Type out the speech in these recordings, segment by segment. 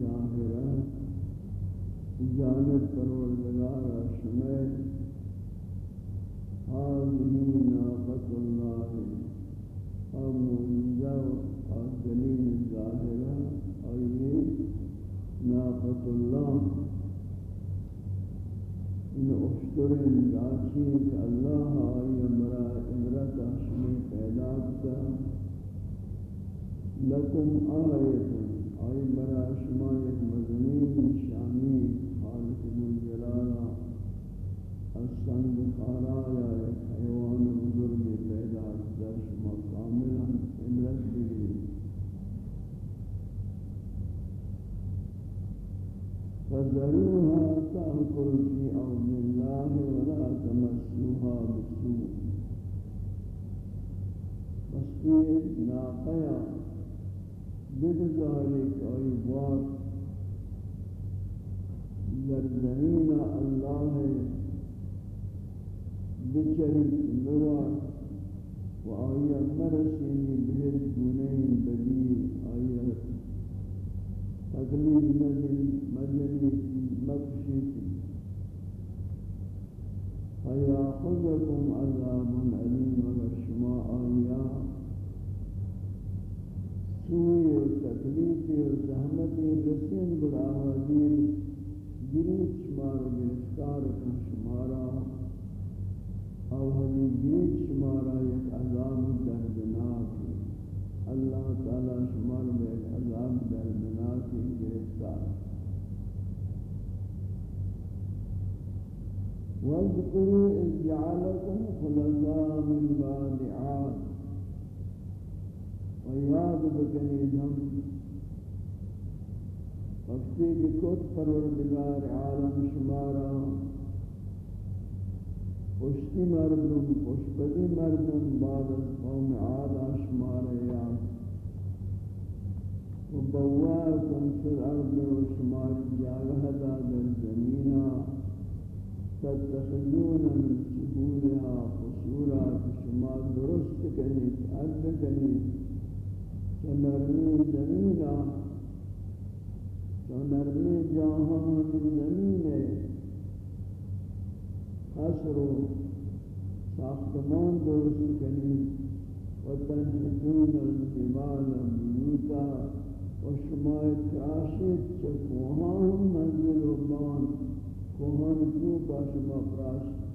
ظاہرہ، جانب پروردگار شمع هذه ناقة الله أو منزو أو دليل ظاهرة أي ناقة الله إن أشتر جاشيك الله أي امرأ امرأة شمي پیدا لكم آية أي برا شما یک مزمين شامي خالق من جلالا السنگ خارا یا ایک حیوان بزرگ پیدا در شما کاملا عمرت بگیری فذروها تأكل في أرض الله ولا تمسوها بسوء. بس ناقيا بذلك أي بار در زمین الله بچری مرا و آیا مرسینی بهت گنین بدی آیا تقلیل مدنی مدنی مکشیتی فیاخذکم عذاب علیم و شما آیا تکلیفی و زحمتی رسین برآوازی گریت شما رو گرفتار کن، شما را. اور ہمیں گریت شمارا ایک عذاب دردناک اللہ تعالی شمار میں ایک عذاب دردناک گرفتار. واذكروا إذ جعلكم خلفاء من بعد عاد وياد بكنيدهم وقتی پروردگار عالم شمارا. پشتی مردم پشتی مردم بعد از قوم عاد اشمار یاد. و بواکم فی الارض و شمار جاگہ در زمینہ تتخذون من سهولها قصورا. شما درست کنید عد کنید. چنرمی زمینہ چنرمی جاہان زمینہ حسر و ساختمان درست کنید و تنحتون الجبال بیوتا و شما تراشید چه کوهان منزل و بان کوهان تو با شما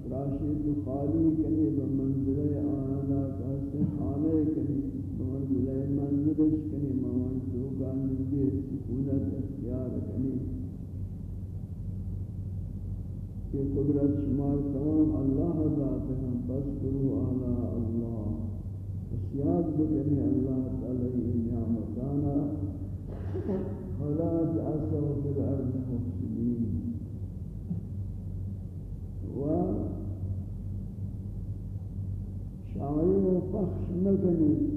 تراشید و خالی کنید و منزل آنانا کسی خانه کنید. و منزل منزلش کنید. و منزل کا نزدیک سکونت اختیار کنید کہ قدرت شمار تمام اللہ ذات ہیں، بس کرو اعلی اللہ۔ اسیاد بکنی اللہ تعالی نعمتانا۔ ولا تعصوا في الارض مفسدين و شاعر و پخش نکنی۔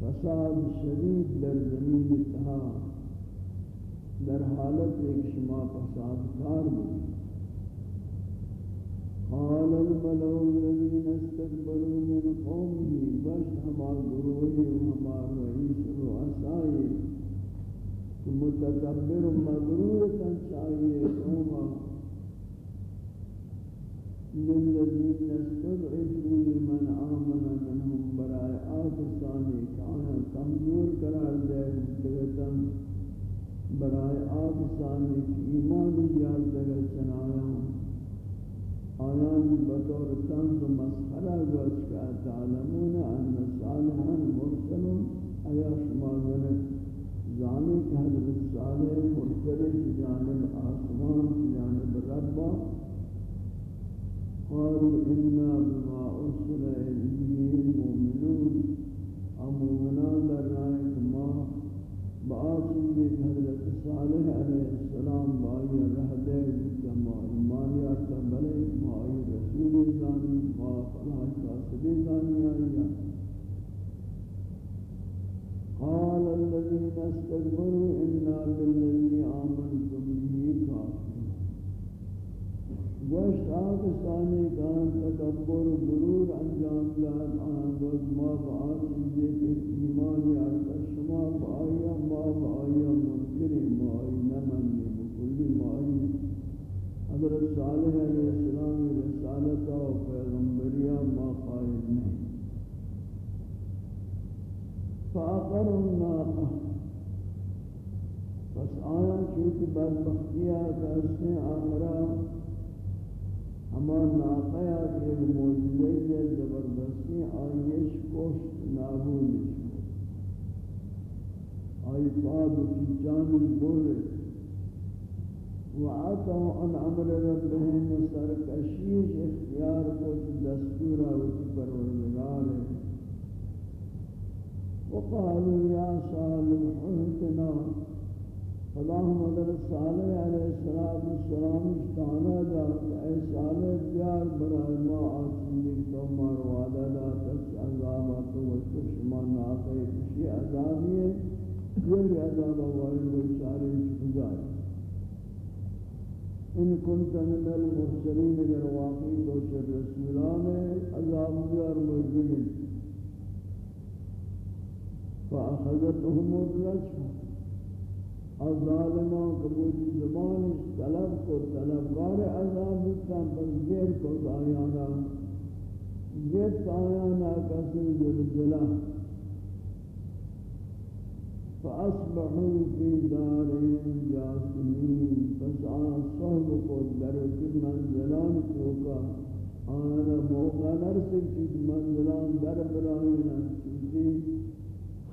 فساد شدید در زمین اتحاد در حالت ایک شما فساد کار بود قال الملو الذين استكبروا من قومه، بس ہمار گروہی و ہمار رئیس رؤسائی. متکبر مغرورتا چاہیے قوما للذين استضعفوا لمن آمن منهم برائے آتسانی کانا کمزور قرار دے دیتن برائے آتسانی ایمان یاد دے چنایا آیان بطور تنز و مسخرہ گوش کا تعلمون ان صالحا مرسل ایا شما زانی کہ حضرت صالح مرسل کی جانب آسمان کی جانب ربا قالوا انا بما ارسل الیه المؤمنون. امومنان در رائے ما بآسن دیکھ حضرت صالح علیہ السلام بائی رہ دے جمع ایمان یارتا بلے مائی رسول زانی ما فلاح کاسب زانی آئیا قال الذين استكبروا إنا بالذي آمنتم به كافرون گوشت آکستانی کان تکبر غرور انجام داد، آن گوشت ما بآسن دیکھ ایمان یارتا شما بآیا ما بآیا منکرین حضرت صالح علیہ السلام رسالت و پیغمبریہ ما قائل نہیں۔ فاقر الناقہ پس آیا چونکہ بدبختیہ کا اس نے آخرہ ہمان ناقیہ کے ایک موجودی زبردستی آئیش کوشت نابود آئی پاد کی جانب بولے وعطوا عن عمل ربهم سرکشیش اختیار کو دستورا وچ پروردگار. وقالوا يا صالح اهدنا اللهم در صالح علیہ الصلوۃ والسلام استانا دا اے صالح بیار برائے ما آسنی تو مار وعدہ دا تس عذابات و چشمان ناقے کشی عذابی ہے یہ عذاب وائل و چارے چکجائے ان كنت من المرسلين اگر واقعی تو رسولان عذاب بیار موجودین فأخذتهم الرجفة الظالمان قبول زمان طلب کو طلبگار عذاب بکن پس گیر کو آیانا. گیر آیانا، کسی زلزلہ فأصبحوا في دارهم جاثمين فسعى صحب قدر في منزلان توقع آنا موقع نرسل في منزلان در براهنا چونکہ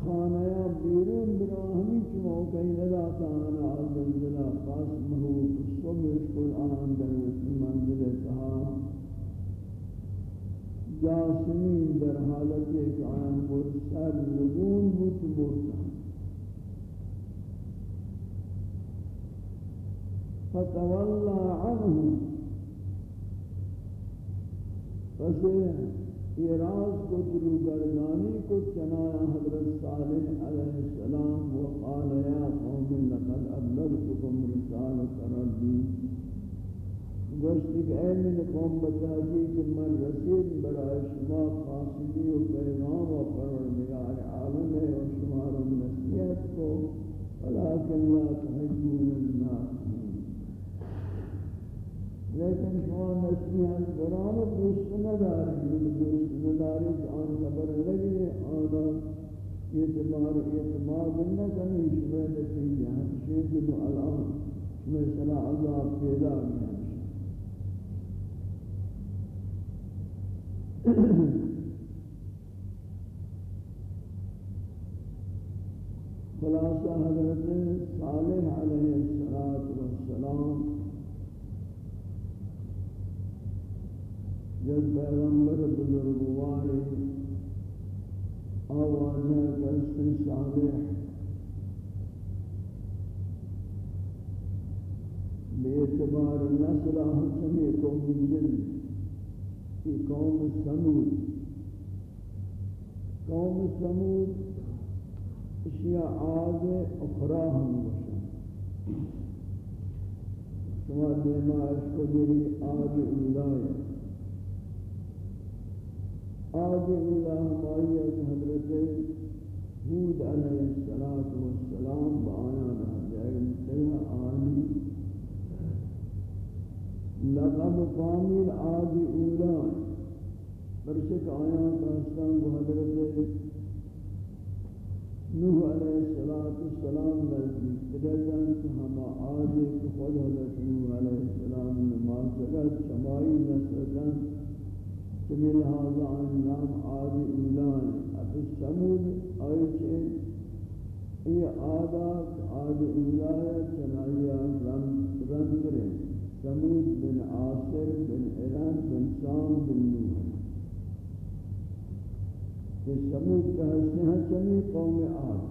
خانیا بیرون برا ہمی چی موقعی نداتا آنا زلزلہ قاسمہو صبح کل آن در منزل تہا جاسمین در حالت ایک آن بود، سر لگون بود بودتا فتولى عنهم پس اعراض کو درو گردانی کو چنایا حضرت صالح علیہ السلام وقال یا قوم لقد ابلغتكم رسالة ربي گوشت کہ اے من قوم بتاجی کہ من رسید برای شما قاصدی و پیغام و پروردگار عالم ہے و شما رو نصیحت کو ولكن لا تحجون لیکن ہاں شما نسیحان قرآن و دوست نداری یعنی دوست نداری آن خبر لگی آنا اعتبار اعتماد نکنی شما نتیجہ شید دو الان شما صلاح اللہ پیدا گیا خلاصہ حضرت صالح علیہ السلام جب پیغمبر بزرگواری آوازہ کسی صالح، بے اعتبار نسل حسنی قوم جن کی قوم سمود قوم سمود اشیاء آز اخرى ہم بشن شما دیما اشکو دیری آج اولائے آج اللہ مائیت حضرت حود علیہ السلام بآیا رہا جائے انتہا آنی لقب قامل آج اولا۔ برشک آیا پرستان کو حضرت نوح علیہ السلام نزدیک۔ ترجن ہما آج خود حضرت نوح علیہ السلام نماز جگت شمائی نسلتن تمہیں لہذا عن نام آدی اولان اب سمود آئیچے یہ آدات آدی اولان چنائیہ رند رہے سمود بن آصر بن ایران بن سام بن نوح یہ سمود کہتے ہیں چمی قوم آد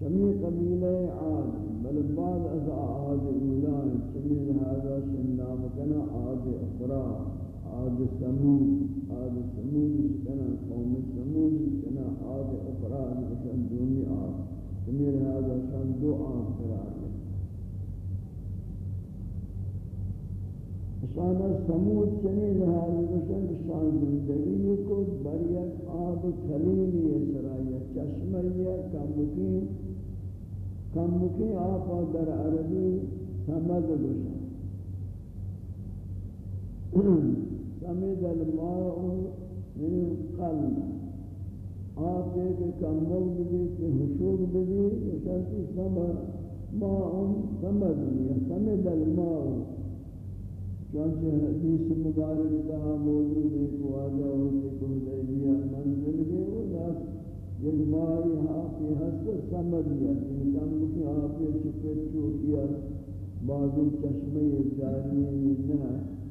چمی قبیلہ آد بل بعد از آد اولان چمی لہذا شنام کنا آد اقرار آد سمود آد سمود کنا قوم سمود کنا آد افراد بشن دومی آد تمیر هذا شان دو آد قرار شان سمود چنین هذا بشن، شان زندگی کو بریت آب کلیلی سرائیہ چشمیہ کمکی کمکی آب در عربی سمد بشن۔ سمد الماء من القلب آپ ایک کمبل بھی کہ حشوق بھی شرطی سمد ماء سمد یا سمد الماء چونچہ حدیث مبارک تہا موجود ایک واجہ ہوتی کو حدیبیہ منزل گئے وہ یک مائی حافی حس سمدیا انسان کی حافی چپے چوکیا بعضی چشمے جاری نہ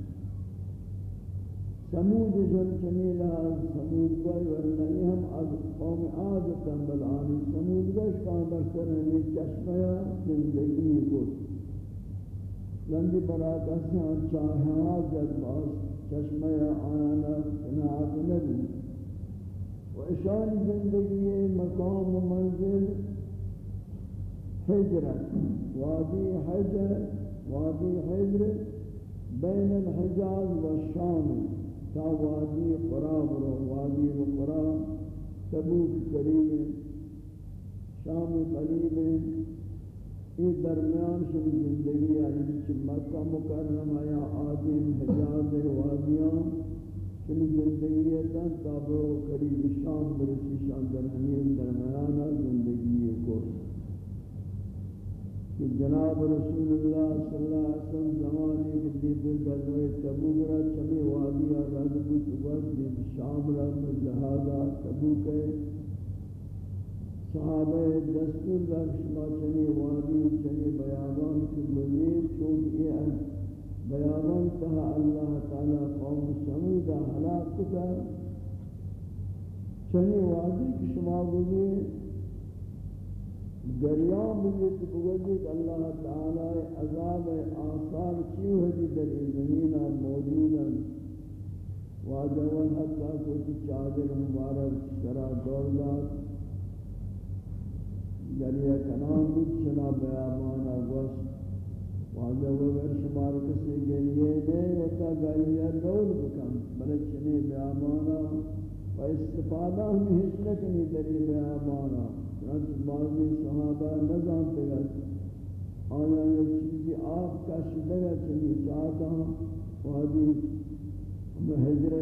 سمود جن چمیلہ سمود گئی ورنہی ہم از قوم عادتا بلعانی سمود گئی شکان برسر ہمیں چشمے زندگی کو لندی براتا سے ہم چاہاں جد باز چشمے آنا کناعت نبی وإشان زندگی مقام و منزل حجرت وادي حجر وادي حجر بين الحجاز والشام تا وادي قراب رو وادي القراب تبوك قريب شام قريب یہ درمیان شب زندگی آئی یعنی مکہ مکرمہ یا آدم حجاز وادیاں چنی زندگی تن تابو قریب شام برسی شام در ہمین درمیانا زندگی کو کہ جناب رسول اللہ صلی اللہ علیہ وسلم زمانے کے دید گزوے تبوک را چمی وادی رد بود وقت دید شام را جہادا تبوک ہے۔ صحابہ دستور در شما چنی وادی چنی بیابان کی مزید چونکہ یہ بیانان تہا اللہ تعالی قوم سمودہ حلاق کتا۔ چنی وادی کی شما گوزی گریان بگیت بگوزی اللہ تعالی عذاب آثار چیو ہے در زمین زمینہ موجودا واجوان حتی کچھ چادر مبارک شرا دولات گریہ یعنی کنان بود چنا بیابانا گوست واجہ وگر شمار کسی گریے دے وتا گریہ دول بکن۔ بلے چنے بیامانا و استفادہ ہمیں حسنک نہیں دری بیامانا چنانچہ بعضی صحابہ نظام تگا آیا یہ چیزی آپ کا شدگا چنی چاہتا ہوں وادی ہمیں حجرے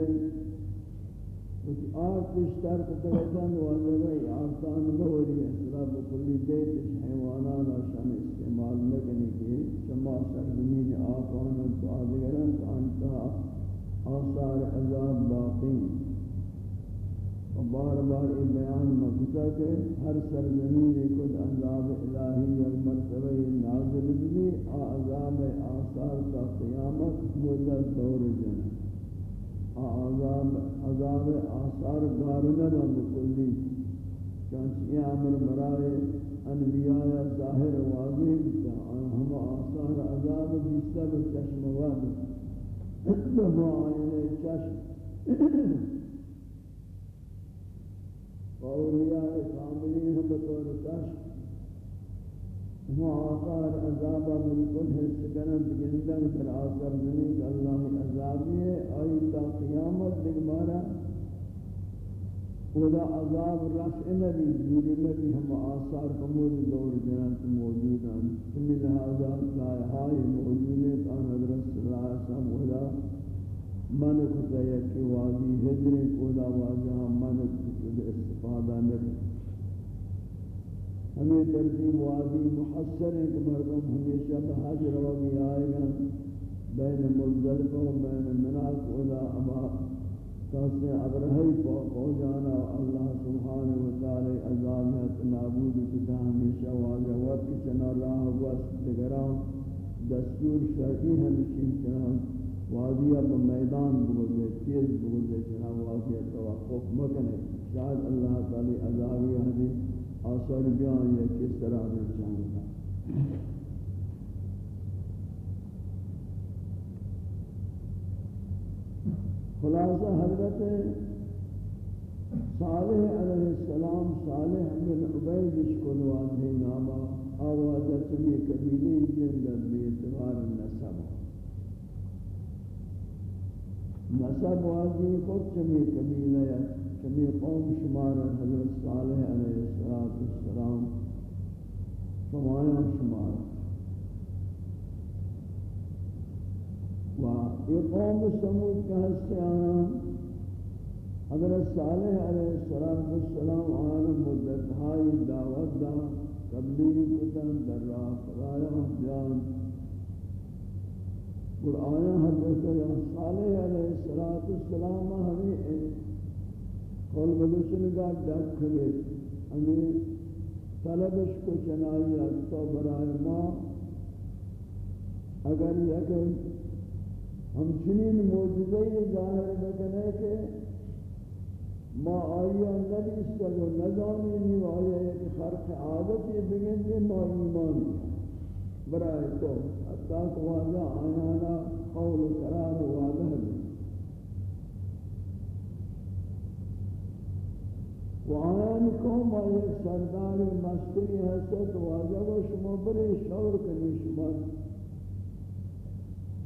کچھ آرت اشتر کتگتن واجبی آرتان بہوری ہے۔ صلاح بکلی دیتش حیوانان آشان استعمال لگنے کے شما سرزمین آقان تو آدگرن انتا آثار عذاب باقی و بار بار یہ بیان مکتا کہ ہر سرزمین کد عذاب الہی المرتبہ نازل بھی عذاب آثار کا قیامت مدت دور جنہ عذاب عذاب آثار گارنہ دارنا بکلی چانچہ یہ عمر برائے انبیاء ظاہر واضح بتا ہم آثار عذاب بسر چشم واد بما آئین چشم اولیاء کاملین ہم بطور چشم ہم آثار عذابہ بالکل حص کرن بگندن پر آثار زمین کہ اللہ عذابی ہے، آئی تا قیامت دکبارا خدا عذاب رفع نبی جوری نبی ہم آثار قمود دور جنات موجود ہیں۔ سمی لہذا لائحائی موجود ہے کان حضرت صلی اللہ علیہ وسلم خدا، من خدا یکی وادی حجر خدا واجہ، من خدا استفادہ نبی۔ ہمیں ترتیب وادی محسر ہے کہ مردم ہمیشہ بحج روگی آئے گا۔ بین ملزلف و بین مناک اولا ابا۔ کاسے ابرہی پہنچانا اللہ سبحانہ وتعالی عذابیت نابود کتا ہمیشہ واجہ وقت چنا راہ وقت دگران دستور شرعی ہمشین چنا وادیہ با میدان بگوزے، تیز بگوزے چنا وادیہ توقف مکنے۔ شاید اللہ تعالی عذابی حدیث آثار بیان یا کس طرح رجانا خلاصہ حضرت صالح علیہ السلام، صالح بن عبید اشکل واضح ناما آوازت بھی قبیلی جندت بھی اعتبار نسب نسب واضح خود چمی قبیلہ چمی قوم شمار حضرت صالح علیہ السلام سمایا شمار۔ و یہ قوم سمود کا ہستے آنا، حضرت صالح علیہ السلام آنا مدت ہائی دعوت دا تبلیغ کتن در راہ خدایا جان قرآن حضرت صالح علیہ السلام ہمیں قول بلوچن کا ڈک ہوئے ہمیں طلبش کو چنائی تو برائے ما. اگر یک ہم چنین موجزی ظاہر بکنے کہ ما آیا نبی سکل و نظامی نیو آیا یک خرق عادتی بگن دے ما ایمان برائے تو. حتی کہ واضح آنانا قول قرار واضح و آیان قوم آیا سردار مستری هست واجب و شما بری شور کنی شما؟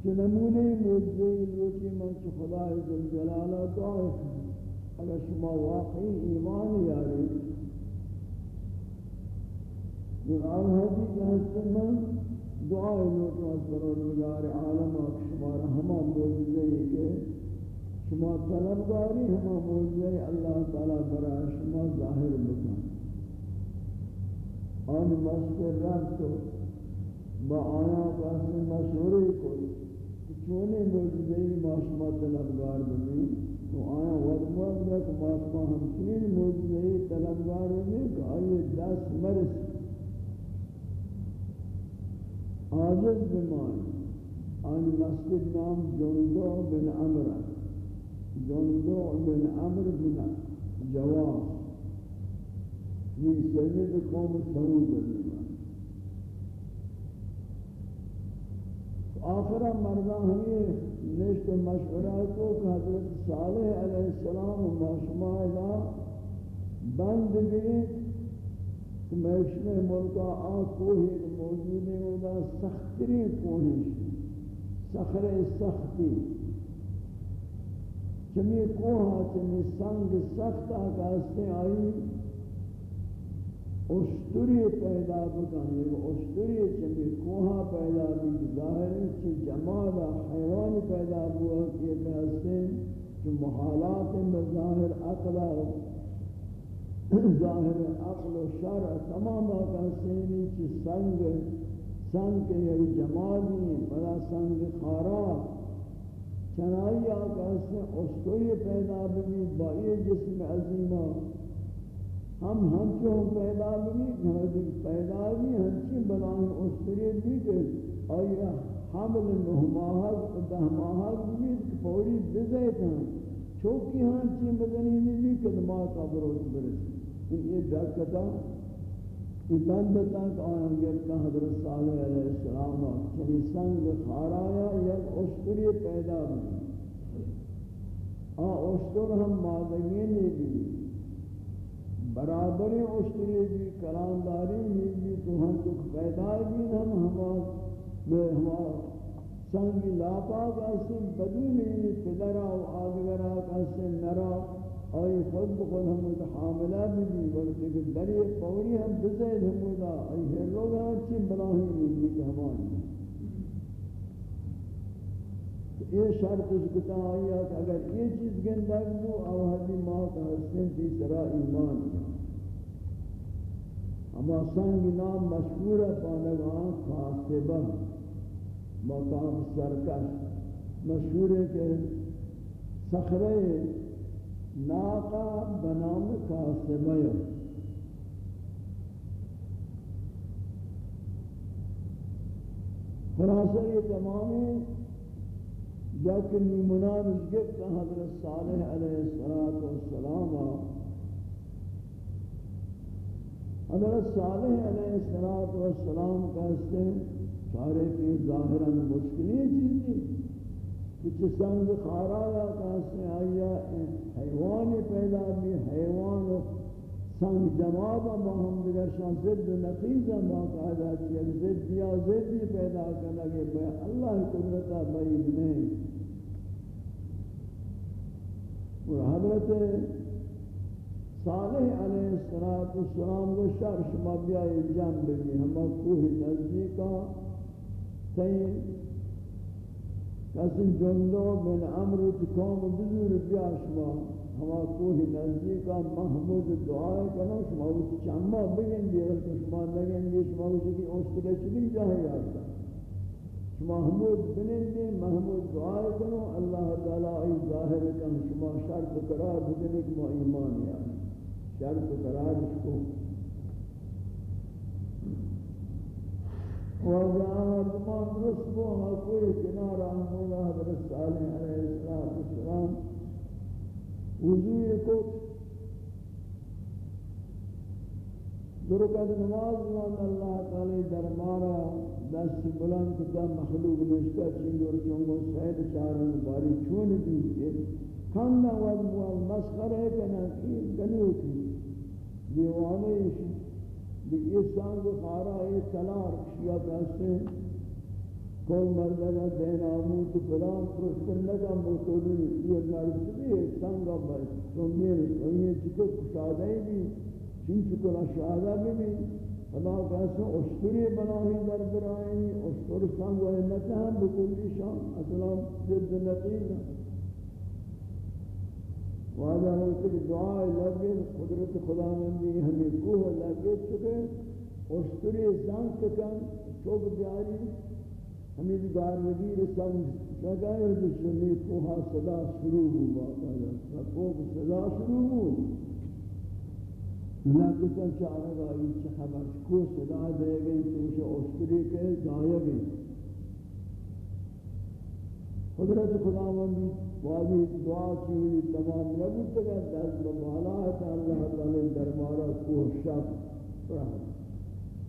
که نمونه موجزه لوکی من که خدای زلجلالہ دعای اگر شما واقعی ایمان یاری؟ قرآن حدیث حسد من دعای لوکی از برور نگار عالم آکشمار ہمان موجزه که شما طلبگاری ہما موجزہ اللہ تعالی برای شما ظاہر بکن. آن مسکر رب تو، با آیا پاس مشوری کوئی کہ چونے موجزہی ما شما طلبگار بنی تو آیا وقت ہے ما شما ہمچنین موجزہی طلبگار بنی کہ آئیے دس مرس عاجز بمانی. آن مسجد نام جندو بن عمرہ جندع بن عمر بن جواز یہ سید قوم سمود بن آخرہ مردہ ہمیں نشت مشورہ کو کہ حضرت صالح علیہ السلام و ماشمائلہ بند گئے کہ میشن ملکہ آکوہی موجود ہے وہ سختری کوہش سخر سختی. چمی کوہا چمی سنگ سخت آکاستے آئی، اشتری پیدا بکن یہ اشتری چمی کوہا پیدا بھی ظاہر ہے چی جمال حیوان پیدا ہوا کہ کہاستے چی محالات مظاہر اقلا ظاہر عقل و شرع تمام آکاستے ہیں چی سنگ سنگ یعنی کے یہ جمالی بلا سنگ خارات چنائی آقا سے اسطوری پیدا بھی بائی جسم عظیمہ۔ ہم ہم چون پیدا بھی گھر پیدا بھی ہم ہنچی بلائیں اسطوری بھی کہ آیا حمل نہ ماہد دہ ماہد بھی پوری بزے تھا چوکی ہنچی مدنی بھی کہ دماغ کا بروز یہ جاکتا یہ بند تک آیاں گرتا حضرت صالح علیہ السلام چنی سنگ خارایا یک اشتری پیدا بھی آ اشتر ہم مادگین بھی۔ برابر اشتری بھی کلانداری بھی، تو ہم تک پیدا بھی ہم ہمارا سنگ لاپا کا سن بدون پدرہ و آدگرہ کا سن نرہ آئی خود بخود ہم حاملہ بھی بھی وقتی کہ دری پوری ہم بزید ہم ہوتا آئی ہر لوگ اچھی بلاہی نہیں بھی کہ ہمانی یہ شرط اس کتا آئی ہے کہ اگر یہ چیز گندگ ہو او حدی ماں کا حسن کی سرا ایمان اما سنگ نام مشہور ہے پانگان خاصبہ مقام سرکش۔ مشہور ہے کہ سخرے ناقا بنام قاسمیہ خلاصہ یہ تمامی جاکہ نیمنان اس گفت حضرت صالح علیہ السلام حضرت صالح علیہ السلام کا اس سے سارے کی ظاہراً مشکلی چیزی کچھ سنگ خارا یا کہاستے آیا حیوان پیدا بھی، حیوان سنگ جماعت با ہم دیگر شان زد نقیز باقاعدہ چیئے، زد یا زد بھی پیدا کرنا کہ بے اللہ قدرتا بئی ابنے اور حضرت صالح علیہ السلام کو شر شما بیائی جنب بھی ہمیں کوہ نزدیکا تین کسی جندو بن عمرو قوم بزرگ بیا شما. ہما کوہ نزدیکا محمود دعائے کنو شما وہ چاہما بگن دی اگر شما نگن دی شما وہ چکی اوسترے چلی جاہے یارتا شما محمود بنن دی محمود دعائے کنو اللہ تعالی ای ظاہر کن، شما شرط قرار بدنے کہ ما ایمان یعنی شرط قرار اس کو. وجعل من رسبها كل كنار عن الله حضرت صالح عليه الصلاة والسلام وزیر کو درکت نماز وان اللہ تعالی درمارا دست بلند کتا مخلوق نشتا چنگر چنگو سید چارن باری چون دیئے کھانا واد موال مسخر ہے کنا کی گنیو کی دیوانے یہ سانگ خارا ہے تلار شیعہ کہتے ہیں۔ کون مردگا دین آمود فلان پرشکن لگا موتولی یہ مرد بھی ہے سانگا بھائی۔ تو میرے یہ چکو کشادہ ہی بھی چن چکو نشادہ بھی بھی خدا کہتے ہیں اشتری بناہی در برائیں اشتر سانگو ہے نتہم بکلی شام اصلا جد نقیل واجہ ہوتے کہ دعا لگے، قدرت خدا مندی، ہمیں کوہ لگے چکے اشتری سانگ کن چوک بیاری، ہمیں دار وزیر سنگ لگائے جس میں کوہ صدا شروع ہوا پہلا کوہ صدا شروع ہوا نہ کچھ چاہے گا، یہ خبر کو صدا دے گئے، تو اسے اشتری کے ضائع گئے۔ قدرت خداوندی واجی دعا کی ہوئی تمام نبی تک دست بمالا ہے اللہ تعالی دربارہ کو شب رہا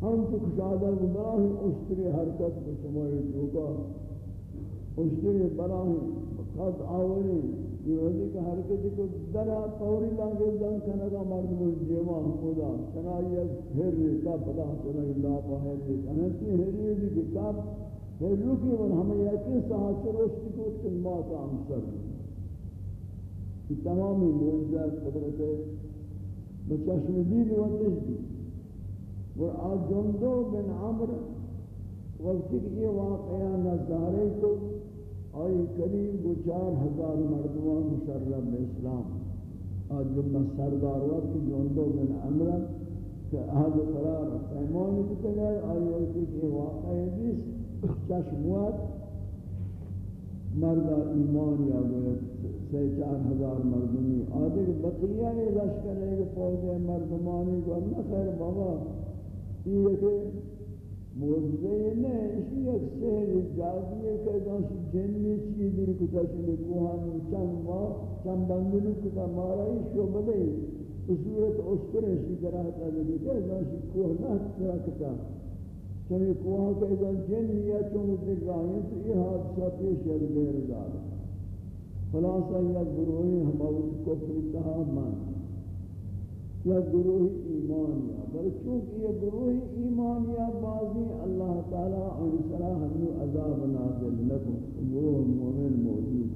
ہم تو کشادہ براہ اشتری حرکت بشمائی چوکا اشتری براہ خط آوری۔ یہ وزی کہ حرکت کو درہ پوری لانگے دن کنگا مرد مجیوہ خدا۔ چنائی پھر رکا پدا چنائی اللہ پاہر رکا ہنسی ہری دی کتاب پھر رکی ون ہمیں یقین ساتھ سے روشتی کو کلمات آمسر کہ تمامی موجزہ قدرت بچشم دید و تجدی اور آج جندو بن عمر وقتی کہ یہ واقعہ نظارے کو آئی قریب دو چار ہزار مردمان مشرب اسلام آج جمعہ سردار وقت جندو بن عمر کہ آج قرار پیمانی کتے گئے آئی وقتی کہ یہ واقعہ جس چشموات مرد ایمان یا گویا سی چار ہزار مردمی. آدھے کہ بقیہ یہ لشکر ہے کہ فوج مردمانی کو اللہ خیر بابا. یہ کہ موجزے نہیں اسی ایک سہر جادی ہے کہ دانشی جنی چیز دیر کتا چلے کوہان چند ماہ چند بندنی کتا، مارا ہی شعبہ دے تو صورت اشتر اسی طرح تا دے کہ دانشی کوہ نہ ترکتا چمی کوہاں کے ادھر جن یا چون دگاہیں تو یہ حادثہ پیش یاد غیر دار۔ خلاصہ یا گروہی ہمارے کفر تہا مان یا گروہی ایمان یا۔ بل چونکہ یہ گروہی ایمان یا بازی اللہ تعالی ان سرا ہم عذاب نازل لکم وہ مومن موجود۔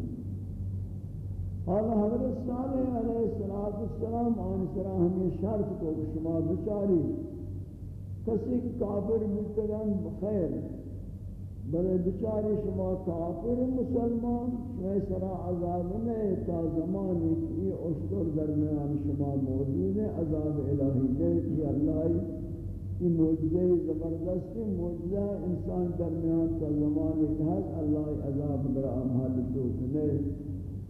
حالا حضرت صالح علیہ السلام ان سرا ہمیں شرط کو شما بچاری۔ کسی کافر مستگان بخیر، بلے بچاری شما کافر مسلمان، شما سرا عذاب نہیں تا زمانی کی اشتر درمیان شما موجود ہے، عذاب الہی دے کی اللہ یہ موجزہ زبردستی موجزہ انسان درمیان تا زمانی کی حد اللہ عذاب در امحال دوکنے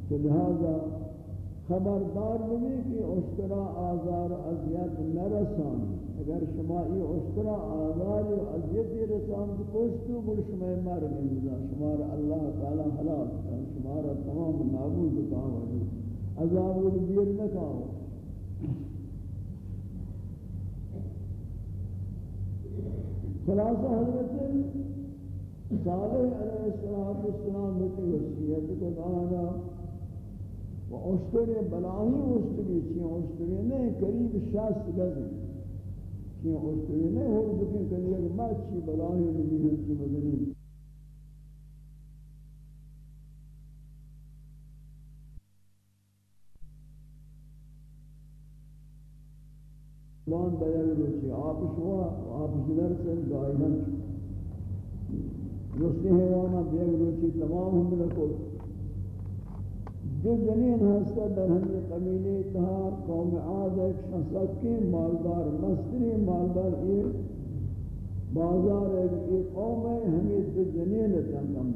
تو لہذا خبردار بھی کہ اشترا آزار اذیت نرسانی اگر شما ای اشترا آزار و اذیت رسان تو پشتو بل شما مر گنزا شما را اللہ تعالی حلاق کن شما را تمام نابود کام وجود عذاب و دیر نکاو خلاصہ حضرت صالح علیہ السلام کی وصیت کو دانا و اشتری بلاہی اشتری چی اشتری نہیں قریب شاست گزی چی اشتری نہیں ہو بکن کنی اگر ما چی بلاہی نہیں ہنچی مدنی بان بیاوی روچی آپ شوا، آپ جنر سے گائنن رسلی حیوانا بیگ روچی تمام ہم رکھو۔ جو جنین ہستا در ہمی قبیلی تہا قوم عاد ایک شخص کے مالدار مستری مالدار یہ بازار ایک یہ قوم ہے، ہمیں جو جنین تنگم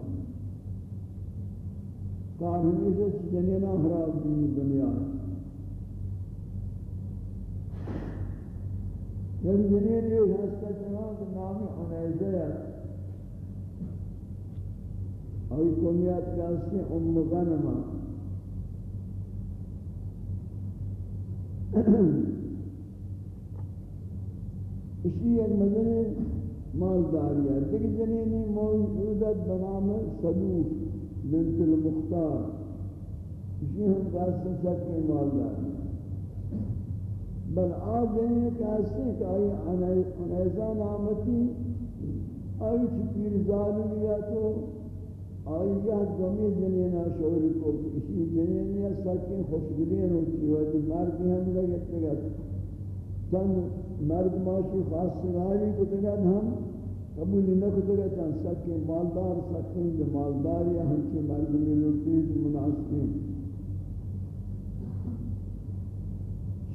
کار ہمیشہ جنینہ حراب دنیا۔ ہے یک جنین یہ ہستا چنان نام عنیزہ ہے۔ اور کنیات کا اس نے ام غنمہ۔ اسی ایک مدنی مالداری ہے۔ دیکھ جنینی موجودت بنام صدوق بنت المختار۔ اسی ہم کہتے ہیں مالداری۔ بل آج جنینی کہتے کہ آئی انیزہ نامتی آئی چی پیر ظالمیہ تو آیا دمی جنینا شعور کو کسی جنینی سکین خوشگلین ہوتی ہوتی مردی ہم لگتے گا چند مرد ماشی خاص سناری کو تگا ہم قبول نہ کو تگا چند سکین مالدار سکین جو مالدار یا ہنچے مرد میں لڑتی جو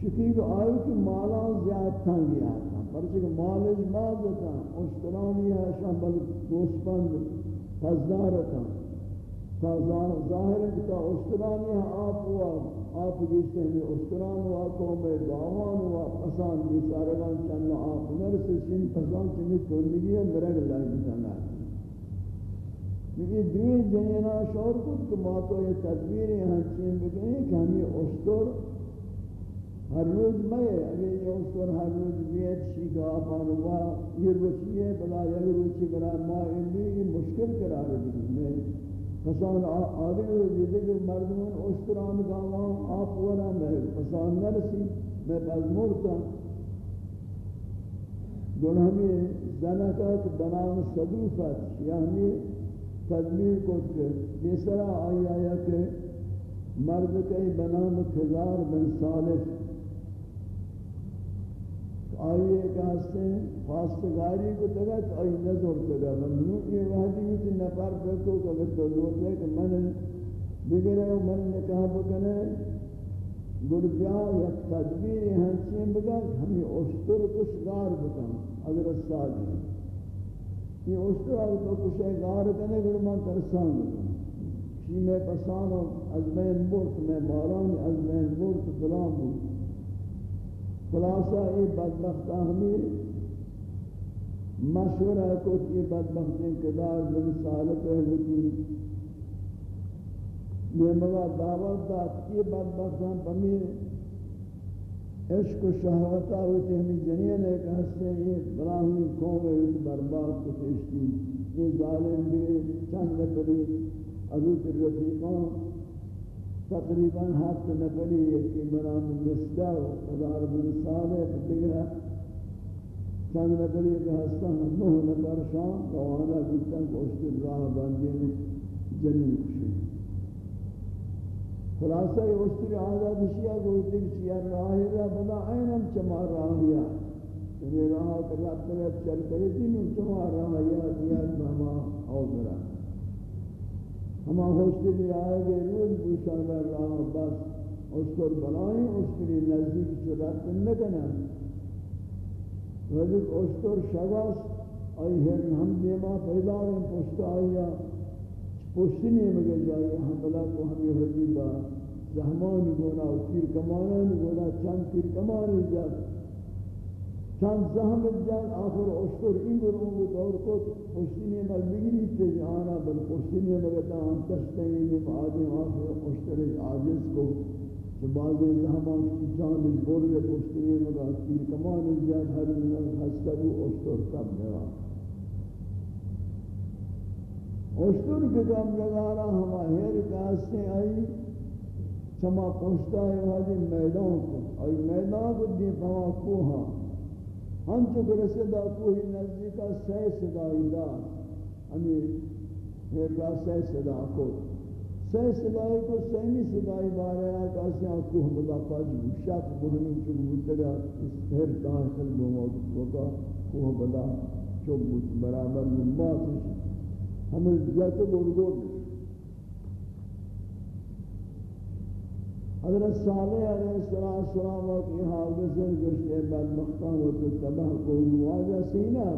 شکیب آئے کہ مالا زیادہ تھانگی آتا، پرچہ مالج مال دیتا، اشترانی ہے شامل فزار کا فزار ظاہر ہے کہ استران یہ آپ ہوا آپ جیسے میں استران ہوا کو میں آسان بیچارگان چند آپ نرس سین فزان چنی تولگی ہے میرے اللہ کی یہ دوی جنینا شور کو کہ ما تو یہ تدبیر ہیں چین بگئے کہ ہمیں استر ہر روز میں اگر یہ اس استر ہر روز بیت شیگا آپان ہوا یہ روچی ہے بلا یہ روچی برا ما اندی یہ مشکل قرار دی میں پسان آدھے روز یہ دیکھ مردمان اس استران گاوان آپ ورا میں پسان نرسی میں پس مرتا گوڑ ہمیں زنکت بنام صدوفت یا ہمیں تدبیر کو کہ تیسرا آئی آیا کہ مرد کئی بنام خزار بن صالح آئیے کہاستے ہیں، فاستگاری کو تگت آئی نظر تگا ممنوع یہ وحدی ہوتی نفر پرکو کہ اگر تو لوٹ ہے کہ من بگرے و من نکاح بکنے گرجا یا تدبیر ہنسیں بگا ہمیں اشتر کچھ گار بکن، اگر استاد ہے۔ یہ اشتر اگر تو کچھ گار کنے گر من ترسان بکن۔ شی میں پسانو از بین برت میں باران، از بین برت فلان برت خلاصہ یہ بدبخت ہمیں مشورہ کو یہ بدبخت انقدار بن سالت ہوتی یہ مگا دعوت دات یہ بدبخت ہم بمی عشق و شہوتا ہوتی ہمیں جنین ایک حصے یہ براہمی قوم ہے برباد کو تشتی یہ ظالم بھی چند پری، حضرت الرفیقان تقریباً ہفت نفری یکی برام مسکا و قدار بن صالح دیگر چند نفری کہ ہستان نو نفر شام روانا گلتن کوشت راہ باندین جنین کشی خلاصہ یہ استری آزاد شیعہ گوشتی شیعہ راہی را بدا اینم چما راہیا چمی راہ کر رب طرف چل کرتی نو چما راہیا دیاد ماما او ہما ہوشتے بھی آئے گئے روز بوشان میں راہ بس اس کو بلائیں اس کے لیے نزدیک سے رفت نکنا وزک اشتر شغاس آئی ہر ہم دیما پیدا ہیں پشت آئیا پشتی نہیں مگے جائے ہم بلا کو ہمیں حجی با زہمان گونا تیر کمانان گونا چند تیر کمان جائے چند زہم جان، آخر اشتر، این گر اون دور کو پشتینی مل بگیری تیج آنا بل پشتینی مگتا ہم تشتینی نیم آدم آخر اشتر عاجز کو تو بعض زہمان کی جان بور گئے پشتینی مگا تیر کمان جان ہر من خستگو اشتر کب میرا اشتر کے کم لگارا ہما ہیر کاستے آئی چما پشتا ہے واجی میدان کو آئی میدان کو دی پاوا کوہاں ہم تو برسے دا کوئی نزدیکا سی صدای دا ہمیں پھر را سی صدا کو۔ سی صدای کو سیمی صدای بارے آیا کہ اسے آپ کو ہمدہ پاج بشاک بہنی چک بودتگا اس پھر داخل بموت ہوگا، کوہ بدا چک بود برابر من باتش ہمیں جاتے گرگور حضرت صالح علیہ السلام کی حافظ گشتے بدبختان و تباہ کو واجہ سینہ.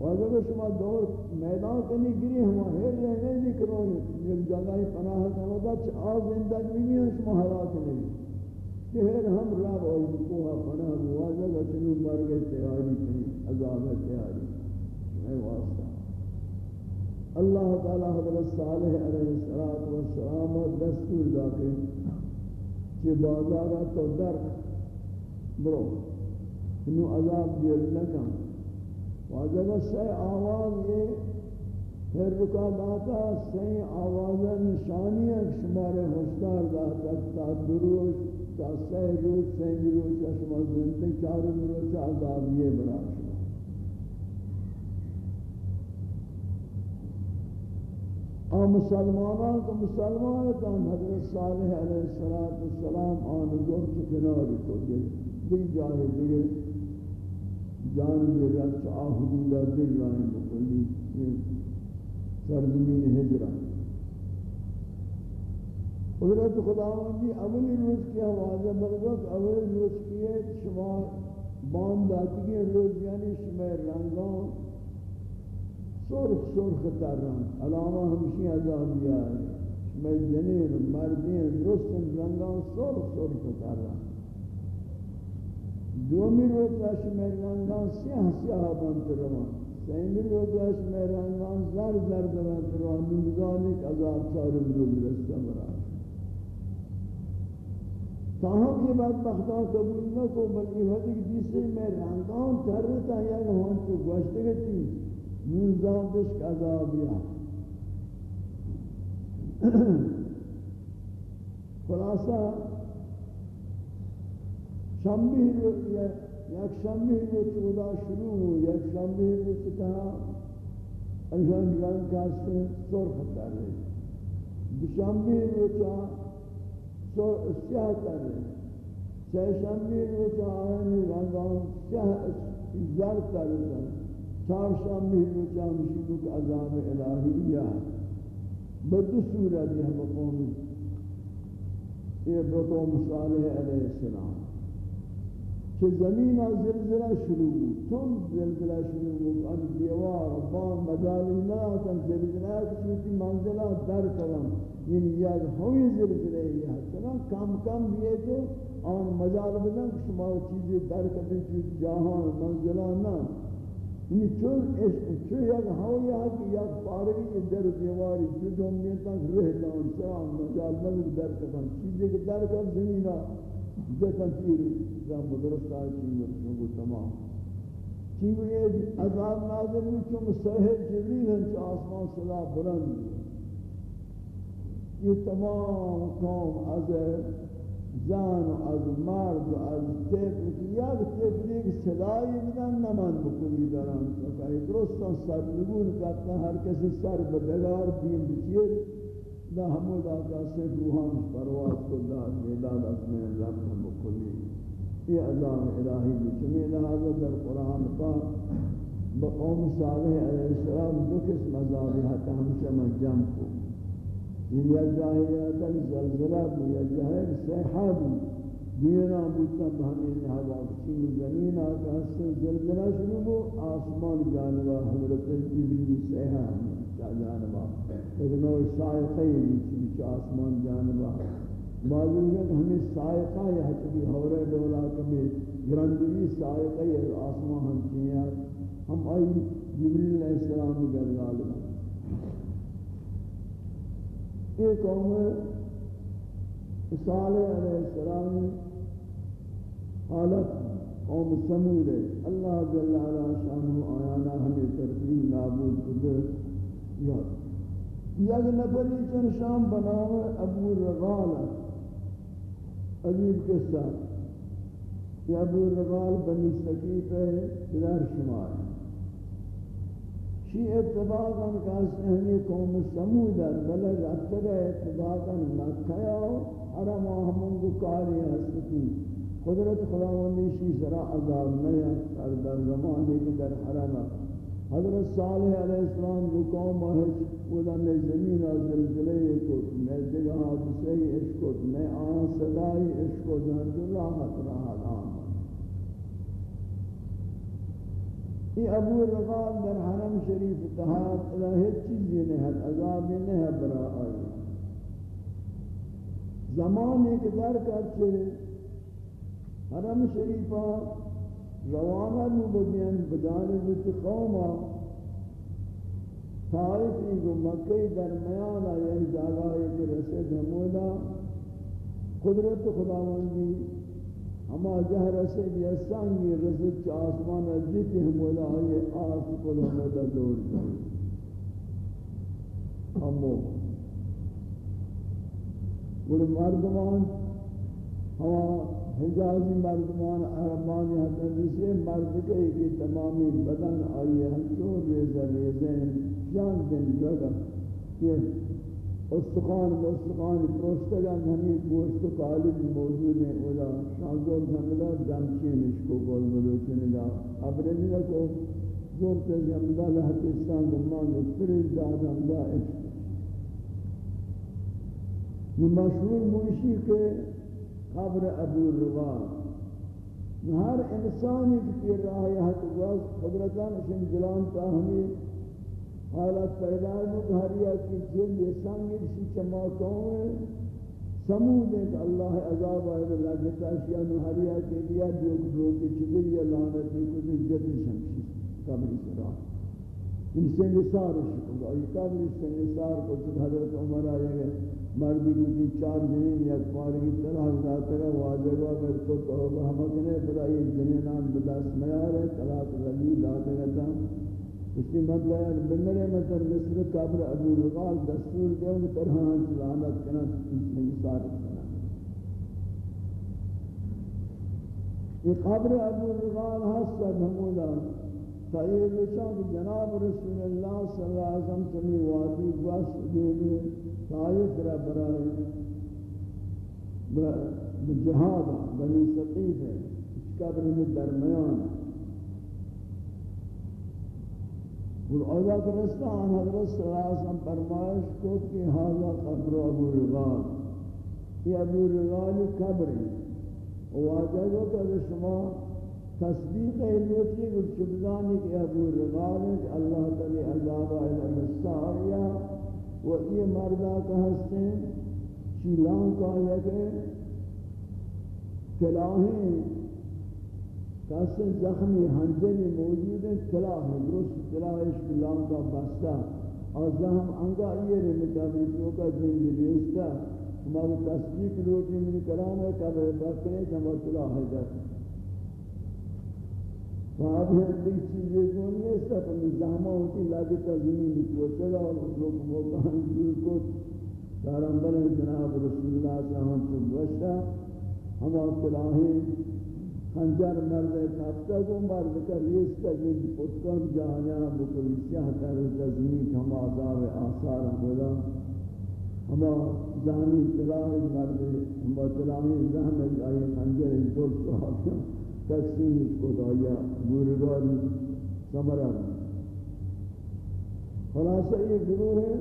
واجہ کو شما دور میدان کنی گری ہوا ہیر رہنے نہیں کرونی ایک جگہ پناہ کرو دا چھ آگ زندگی بھی ہیں، شما حالات نہیں. کہ ہیر ہم رب اور کوہا پناہ واجہ کو چنو مرگ تیاری کنی عذاب تیاری. میں واسطہ. اللہ تعالی حضرت صالح علیہ السلام دستور داخل کہ چه بازارا تو در برو. انو عذاب دیر لکن واجب سی آواز یہ پھر رکا داتا. سی آواز نشانی ہے شمار ہوشدار داتا. تا دروش، تا سی روز سی روز شما زندگی چار روز عذاب یہ برا شما اور مسلمانوں کو مسلمان کا حضرت صالح علیہ السلام آن گفت کناری کو دل دل جاہے دیگے جان دے گا چاہ حدودہ دل لائیں بکلی سرزمین حجرہ حضرت خداوندی اولی روز کی آوازہ بلگت اولی روز کی ہے شما باندھ آتی روز یعنی شما رنگان سرخ سرخ تران علامہ ہمشی عذابیہ ہے میں جنین، مردین درستن رنگان سرخ سرخ تران دومی روزش میں رنگان سیاہ سیاہ بنت روان. سیمی روزش میں رنگان زر زر بنت روان. نمزانی کہ عذاب چارم رو برستا مرا. تاہم یہ بات بختہ قبول نہ کو بلکہ وقت دیسے میں رنگان تر رہتا ہے یعنی یا ہون تو گوشتے گتی میزان دش عذابیا خلاصہ شنبه رو یک شنبه رو چودا شروع ہو یک شنبه رو چکا انجان رنگ کاستے سرخ کر رہے دوشنبه رو چا سیاہ کر رہے سہ شنبه رو چا آئین رنگان سیاہ زر کر رہے چار شام میں ہی چاہ مشکل کا عذاب الہیہ بدو صورت یہ مقوم یہ بطو مصالح علیہ السلام. کہ زمین از زلزلہ شروع تم زلزلہ شروع ہو ان دیوار بان مجالی نہ کن زلزلہ کسی منزلہ در کرم یعنی یک ہوئی زلزلہ یہ چنان کم کم بھی تو آن مجال بدن شما چیزی در کبھی جہان منزلہ نہ یعنی چون چون یک هوایی هست یک پارگی در دیواری جو جمعی تک رہ دان سلام مجال نبود در کتن چیزی که در کتن زمینا جتن تیر زم درست آئی چیز نگو تمام چیزی یہ عذاب نازل ہوئی چون مسحر جبریل ہیں چو آسمان صدا بلند یہ تمام قوم عذاب زن و از مرد و از طفل که یک طفلی که صدایی بدن نمان بکنی دارن که درستان سر نگون کتنا هر کسی سر به بدگار دین بچیر دا حمود آقا سے روحانش پرواز کو داد میداد از میں رب بکنی. یہ عذاب الہی بچمی لہذا در قرآن پاک بقوم صالح علیہ السلام دو قسم عذابی حتی ہمشہ میں جمع کو یا جاہلیت زلزلہ بو یا جاہل سیحہ بو دینا بودتا بہمین لحظہ چین زمین آکا حسن زلزلہ شروع بو آسمان جانبا حضرت جبریل سیحہ جانبا ایک نوع سائقی بیچ بیچ آسمان جانبا بعضی لوگ ہمیں سائقہ یا چکی حورے دولا کبھی گرندوی سائقہ یا آسمان ہم چیئے ہم آئی جبریل علیہ السلام گرگال بنا یہ قوم صالح علیہ السلام حالت قوم سمود ہے۔ اللہ جل علا شانہ آیانا ہمیں ترتیب نابود قدر یاد یک نفری چن شام بناوے، ابو رغال عجیب قصہ۔ یہ ابو رغال بنی سکیف ہے در شمار ہے۔ شی اتفاقا کاس اہمی قوم سمود ہے بلگ اتبع اتفاقا مکہ حرم آہمون کو کاری ہستی قدرت خداوندی شی سرا عذاب نیا کر در زمانی کے در حرم حضرت صالح علیہ السلام کو قوم ہے خدا نے زمین اور زلزلے کو میں جگہ حادثے عشق کو میں آن صدائی عشق کو جان تو راحت رہا نام یہ ابو رغال در حرم شریف تحات الہ چیزی نہیں ہے عذاب نہیں برا آئی زمان ایک در کرتے حرم شریفہ روانہ نو بدین بجانب قوما طائف کو مکہ درمیان آیا جگہ ایک رسد ہمودا قدرت خداوندی ہما جہ رسد یا سنگی رسد چا آسمان جت ہمودا آئے آس کو ہمودا دور جائے ہمو وہ مردمان، ہوا حجازی مردمان عربانی حضرت سے مرد کے کہ تمامی بدن آئی ہنچو ریزہ ریزیں جان دن جگہ، یہ استخان استخان پروشتگان ہمیں گوشت و قالب موجود ہیں اولا شانزور جملہ جمچین اس کو گول ملوچن گا اب رجلہ کو زور تے لحتستان دمان پھر ازداد حمدہ عشق یہ مشہور موشی کے قبر ابو الروان ہر انسانی کی راہ یہت گواز قدرتان اسم جلان تا ہمیں حالت پیدا ہے ہریا کی جن یہ سنگی کسی چما کون سمود ہے اللہ عذاب آئے اللہ جتا اشیاء نہریا کے دیا جو جو کہ چدر یا لعنت ہے کچھ جد شمشی قبر سرا ان سے نثار شکر اور یہ قبر سے نثار کو حضرت عمر آئے گئے مردی کی چار جنین یک پارگی طرح ذات کا واجبہ کر تو توبہ ہمکنے برائی جنینان بدست میار ہے طلاق رضی ذات کا اس کی مطلب ہے بمرے مطلب مصر قبر ابو رغال دستور دے ان طرح لعنت کنا انسان کنا یہ قبر ابو رغال حسد ہمولا فائر بچان جناب رسول اللہ صلی اللہ علیہ وسلم چمی وادی بس دے دے طائف را برای جہاد بنی سقیف ہے۔ اس قبر میں درمیان ہے۔ اور اولا کے رستہ آن حضرت صلی اللہ علیہ وسلم فرمائش کو کہ حاضر قبر ابو رغال یہ ابو رغال قبر ہے۔ واجہ کو کہ شما تصدیق ہے علوٹی کو چبزانی کہ ابو رغال ہے اللہ تعالی عذاب علم الساریہ و یہ مردہ کا ہستے شیلان کا ہے کہ کلاہیں کاسے زخمی ہنجری موجود ہیں کلاہ درست کلاہ شیلان کا بستہ اور زہم انگا یہ رمکابی چوکا جن جلیستا ہماری تصدیق روٹی من کلام ہے قبر بکرے جمع کلاہ ہے جاتا بعد ہے ایک چیزیں کو نہیں ہے سب نظامہ ہوتی لاگتا زمین کو چلا اور لوگ موقعان دور کو دارمبر جناب رسول اللہ صلی اللہ علیہ وسلم گوشتا ہم اطلاعیں خنجر مرد کھاتا کو مرد کا ریستا جن پتکان جہانا بکلی سیاہ کر زمین ہم عذاب آثار خدا ہم زانی اطلاعیں مرد ہم اطلاعیں زہم آئی خنجر دل کو حاکم تقسیم کو دایا گورگاری سمرا خلاصہ یہ گروہ ہے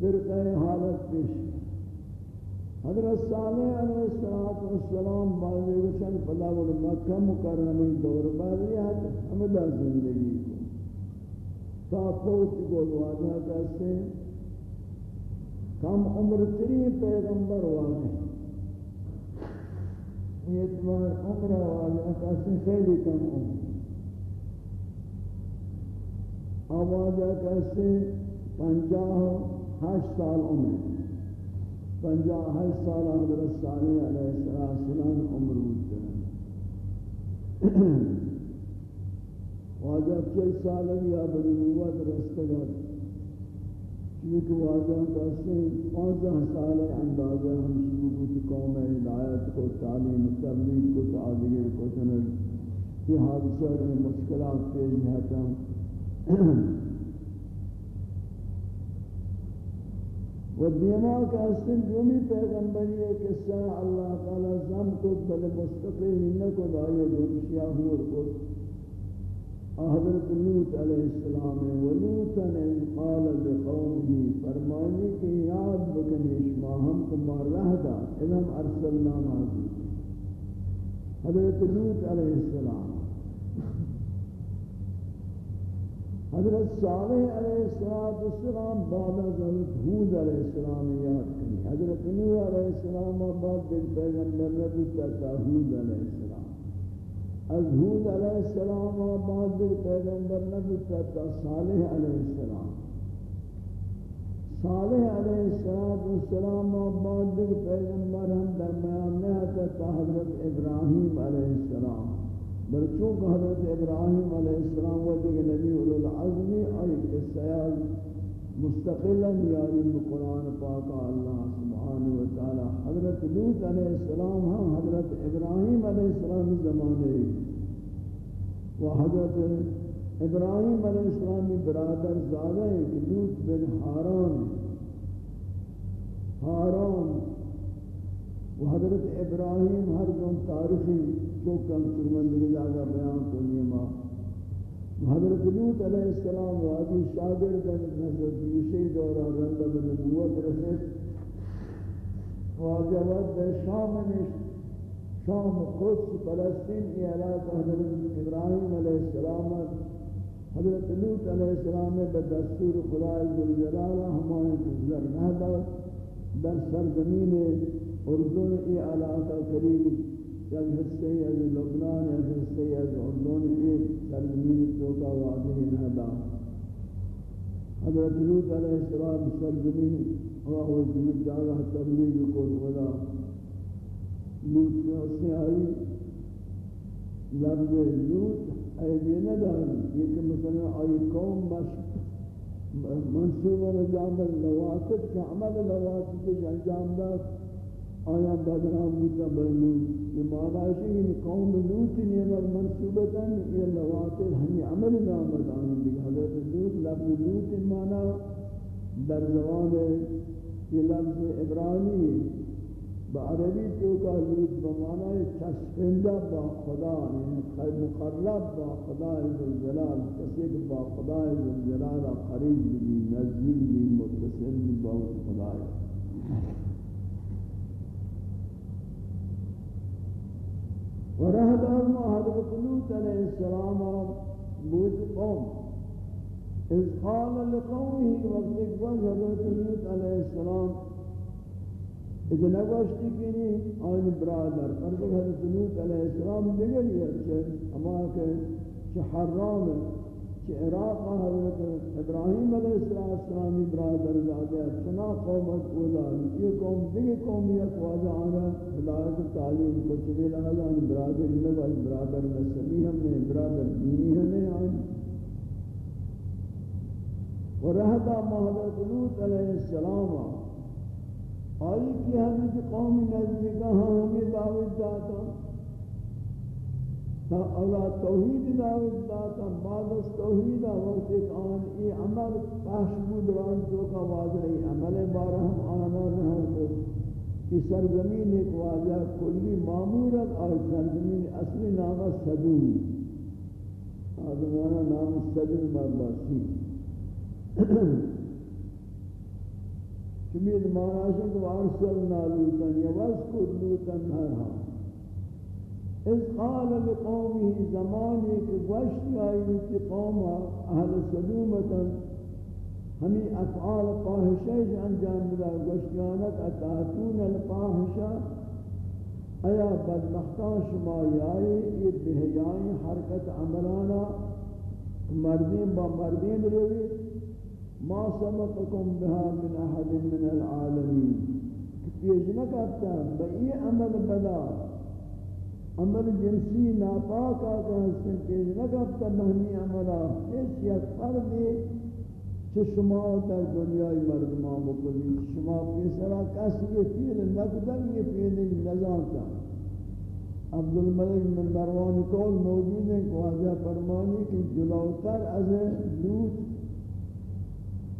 فرقہ حالت پیش. حضرت صالح علیہ السلام بازے وچن پدا وہ مکہ مکرمہ دور بازی ہے ہاں ہمیں زندگی کو تا پوت کو واجہ کہتے کم عمر تری پیغمبر واجہ اعتبار عمر والا کسی خیلی کم عمر۔ آوازہ کسی پنجاہ ہشت سال عمر۔ پنجاہ سال حضرت صالح علیہ السلام عمر ہوتا ہے واجہ چل سال یا بنوت رستگار؟ چونکہ واجہ کہتے ہیں پانچہ سال اندازہ ہم شروع کی قوم ہدایت کو تعلیم تبلیغ کو تعدیر کو سنر کی حادثہ میں مشکلات پیش ہے و دیما کا اسن جومی پیغمبری ہے کہ سا اللہ تعالی زم کو بل مستقل نہ کو دائے دوشیا ہور کو حضرت لوت علیہ السلام ولوتا اذ قال لقومه، فرمانی کہ یاد بکنی شما ہم تمہار رہ دا اذن ارسلنا ماضی حضرت لوت علیہ السلام حضرت صالح علیہ السلام بعد حضرت حود علیہ السلام یاد کنی. حضرت نوح علیہ السلام بعد دل پیغمبر نبی تا حود علیہ السلام. از حود علیہ السلام و بعد در پیغمبر نبی تا صالح علیہ السلام. صالح علیہ السلام و بعد در پیغمبر ہم درمیان نہتا تا حضرت ابراہیم علیہ السلام. برچوک حضرت ابراہیم علیہ السلام و دیگر نبی علیہ العظمی اور قصیال مستقلا یاری بقرآن پاک اللہ سبحانہ وتعالی حضرت لوت علیہ السلام ہم حضرت ابراہیم علیہ السلام زمانے و حضرت ابراہیم علیہ السلام برادر زادہ ہیں کہ لوت بن حاران حاران و حضرت ابراہیم ہر دون تاریخی چوکم چرمندگی جاگا بیان کو نیما حضرت لوت علیہ السلام وادی شاگرد حضرت یوشی دورا رندہ بنبوت رسد واجہ وقت شام نشت۔ شام قدس فلسطین کی علاقہ حضرت ابراہیم علیہ السلام حضرت لوت علیہ السلام بدستور خدا ذوالجلال ہمارے گزر نہ در سرزمین اردن ای علاقہ قریب یک حصے از لبنان یک حصے از اردن ایک سرزمین چوکا واضح نہدا حضرت لوت علیہ السلام سرزمین ہوا ہوئی جمع جاگہ تبلیغ کو خدا. لوت کے اسے آئی. لفظ لوت اے بینا داری یہ کہ مثلا آئی قوم مش منصوب رجام اللواتت کہ عمل اللواتت انجام داد. آیا بدنام بودتا بلنو یہ معنی ہے کہ قوم لوت نیمت منصوبتا یہ لواتر ہمی عمل نامت آنی بھی حضرت لوت، لفظ لوت معنی در زبان یہ لفظ عبرانی بعربی تو کا لوت بمعنی چسپندہ با خدا یعنی مقرب با خدا ذوالجلال کسی کہ با خدا ذوالجلال قریب بھی، نزدیک بھی، متصل بھی با خدا ورهد أزمى حضرت لوت علیہ السلام بود قوم. إذ قال لقومه وقت وجه حضرت لوت علیہ السلام اذا نگوشتی کنی آن برادر. فرق حضرت لوت علیہ السلام دیگر یہ اما کہ حرام کہ عراق حضرت ابراہیم علیہ السلام برادر زادہ سنا قومت اولا یہ قوم، دیگه قومیت واجہ آنا ہدایت تعلیم کو چلیل آنا برادر لگا برادر نسلی ہم نے برادر دینی ہم نے آن ورہتا محضرت لوت علیہ السلام. آئی کی حضرت قومی نزدیکہ ہمیں دعوت داتا تا اولا توحید دعوت داتا، بعد از توحید وقت ایک آن، ای عمل پاش بود وان جو کا واضح ای عمل بارا ہم آنا رہا تو۔ کی سرزمین ایک واضح، کلی معمورت اور سرزمین اصلی نام صدوم آدمانا نام صدوم مرباسی چمید مانا شک وارسلنا لوتن یا وذکر لوتن ہر ہاں اس قال لقومه زمانی کہ گوشتی قوم اہل صدومتا ہمیں أفعال فاحشہ انجام دا گوشتیانت اتاتون الفاحشہ ایا بدبختان شما یائی یہ بہیائی حرکت عملانا؟ مردین با مردین روی. ما سبقکم بها من احد من العالمین. پیش نکتا بئی عمل بدا. عمل جنسی ناپاک آگا حسن پیش نگفتا مہمی عملا اس یک فردی چه شما در دنیای مردمان بکنی شما پیسرا کسی یہ فیل نکدن یہ فیل نزانتا عبدالملک من مروان کول موجود ہے کہ واضح فرمانی کہ جلوتر از لوت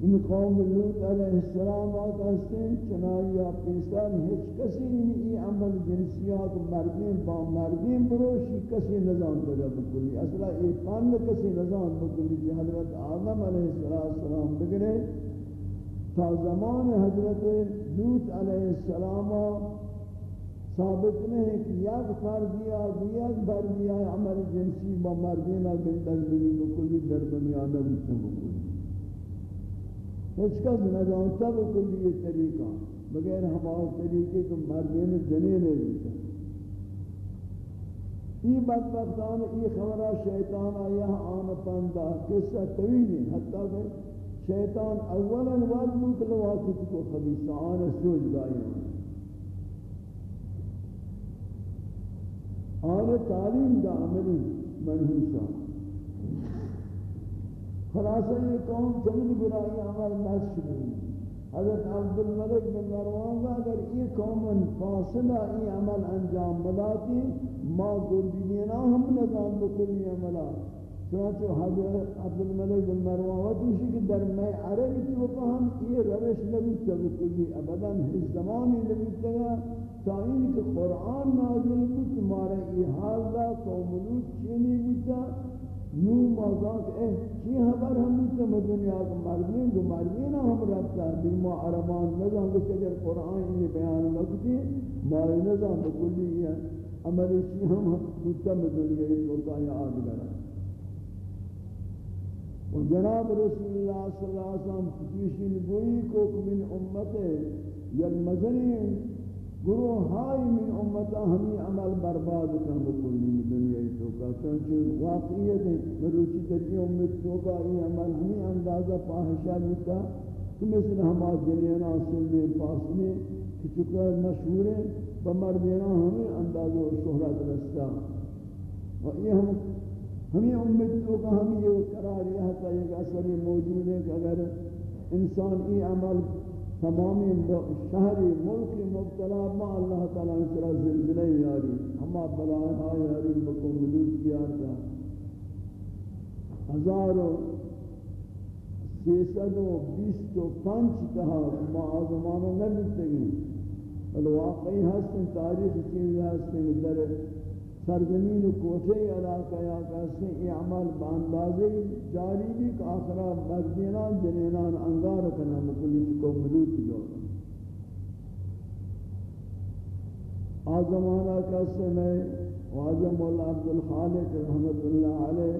ان قوم لوط علیہ السلام آقا ہستے چنائی یا پیسان ہیچ کسی نہیں ای عمل جنسیات مردین با مردین بروشی کسی نظام دگا بکلی اصلا ای فن کسی نظام بکلی کہ حضرت آدم علیہ السلام بگرے تا زمان حضرت لوط علیہ السلام ثابت نہیں کہ یک فردیا یک فردیا عمل جنسی با مردین بندگ بکلی در دنیا نبیتن بکلی ہیچ کس نظام و کلی یہ طریقہ، بغیر ہمارے طریقے تو مردین جنین ہے یہ بدبختان، یہ خبرہ شیطان آیا، آن پندہ، قصہ طویل ہے۔ حتیٰ کہ شیطان اولا وقت ملک لواقت کو خبیصہ، آن سوچ گائی آن تعلیم دا عملی، منحوسہ۔ خلاصہ یہ قوم چند برائی عمل بس نشد. حضرت عبد الملک بن مروان اگر یہ قوم فاصلہ یہ عمل انجام ملاتی ما گردینینا ہم نظام بکلی عملہ چنانچہ حضرت عبد الملک بن مروان و دوشی کہ در میں عربی تو فهم یہ روش نبیتا بکلی ابدا ہیچ زمانی نبیتا گا تا این کہ قرآن نازل بود مارا یہ حال دا قوم لوت چینی بیتا نو موضوع اے، چی خبر ہم تو دنیا کو مردین کو مردین ہم رابطہ دل ما عربان نظام کو اگر قرآن یہ بیان لگتی ما نظام کلی ہے عمل چی ہم مستم دنیا کو کا یاد کرا و جناب رسول اللہ صلی اللہ علیہ وسلم پیشین گوئی کو من امت یلمزنین گروہ ہائی من امتا ہمیں عمل برباد کن بکلی دنیا تو کا چونچہ واقعیت ہے مروچی ترکی امت تو کا یہ عمل ہمیں اندازہ پاہشہ بتا تو مثل ہم آج جلینا سلے پاسنے کہ چکہ مشہور ہے بمردینا ہمیں اندازہ شہرت رستا. و یہ ہم ہمیں امت تو کا ہمیں یہ قرار یہ ہے کہ اثر موجود ہے کہ اگر انسان یہ عمل تمامی شہری ملک مبتلا ما اللہ تعالیٰ انسرا زلزلہ یاری، ہما بلائے ہاں یاری بکو ملوک کیا تھا۔ ہزار و سیسد و بیست و پنچ تہا ما آزمانہ نبیتے گی الواقعی ہستن، تاریخ چیز ہستن، در سرزمین کوٹے علاقہ یا کسی اعمال باندازی جاری بھی کہ آخرہ مردینان، جنینان انگار کنا مکلی چکو ملوک دورا آزمانہ کسی میں واجہ مولا عبدالخالق رحمت اللہ علیہ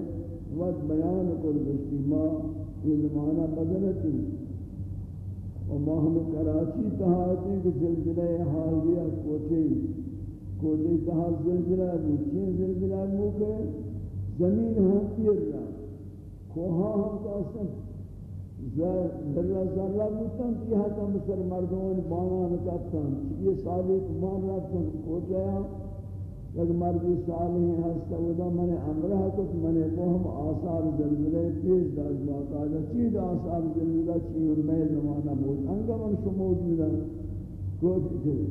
وقت بیان کر بشتی ما یہ زمانہ بدلتی و ما ہم کراچی تہاتی کہ زلزلہ حالیہ کوٹے کو دیتا زلزلہ بھی چین زلزلہ بھی کہ زمین ہم پیر رہا کوہاں ہم کاسم ذرہ ذرہ بودتاں کہ یہ حتم سر مردمان بانان کبتاں یہ سالی کمان رفتاں کو جایا یک مردی صالحی ہستا ودا من امرہ کت من کو آثار زلزلہ پیش داز باقاعدہ۔ چید آثار زلزلہ چید میں زمانہ بود انگا من شو موجودا کوٹ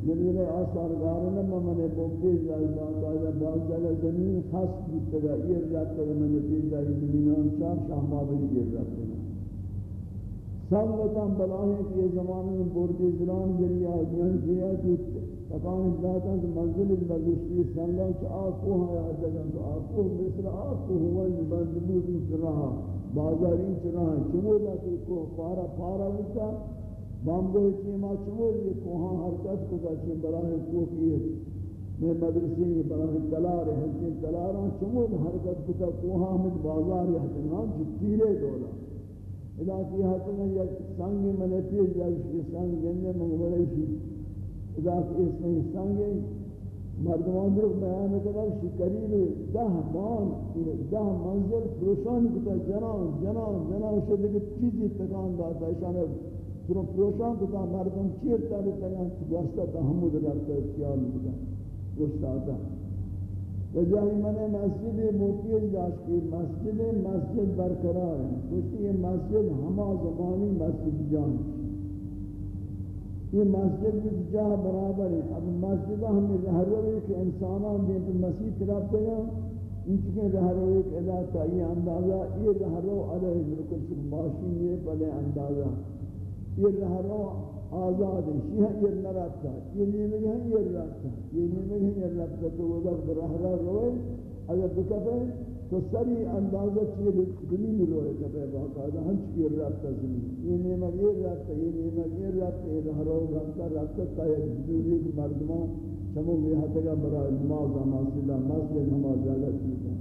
جلیل آثار گارن ممن بوکی جای باقاعدہ بعض جگہ زمین خاص بودتا گا یہ رابطہ گا من پیش جای زمینان چار شہمابری گر رابطہ گا سالتاں بلاہیں کہ یہ زمانے میں بردی زلان جلیہ جن جیہ جوتے تکان ذاتاں کہ منزل بلوشتی سنگا کہ آکو ہے آجگاں تو آکو مثل آکو ہوا یہ بندبود اس رہا بازاری اس رہا چمولا کو پارا پارا ہوتا بامبو چیما چمو یہ کوہاں حرکت کو گچے براہ کو کیے میں مدرسے میں براہ تلار ہے کہ تلاراں چمو حرکت کو کوہاں میں بازار ہے نا جتیرے دولا. ادا کی ہاتھ میں سنگ میں پیش جائے سنگ گنے منگولے شی ادا کی اس میں سنگ. مردمان در بیان کرا شی قریب دہ مان دہ منزل پروشان کتا جنان جنان جنان شد کہ چیزی تکان داتا اشانہ پرو پروشان کتا مردم چیر تاری تیان گوشتا تحمد رکھتا خیال بکن گوشتا آتا و جاہی من مسجد موتیل جاش مسجد مسجد برقرار ہے گوشتی یہ مسجد ہما زمانی مسجد جان یہ مسجد بھی جاہ برابر ہے اب مسجد ہمیں رہ روی کہ انسانان دین پر مسیح طرف گیا انچکے رہرو ایک ادا تا یہ اندازہ یہ رہ رہرو علیہ بالکل سکھ ماشین یہ پلے اندازہ یہ رہرو آزاد ہے شیح یہ نرابتا یہ نیمگی ہے یہ رابتا یہ نیمگی ہے یہ رابتا تو وہ دخت رہرہ روئے اگر بکفے تو سری اندازہ چیئے زمین روئے کفے باقاعدہ ہنچ یہ رابتا زمین یہ نیمگ یہ رابتا یہ نیمگ یہ رابتا یہ رہرو رابتا رابتا تا یک جوری مردمان چمو بھی حد کا برای نماز مسجد مسجد ہما جگہ چیز ہے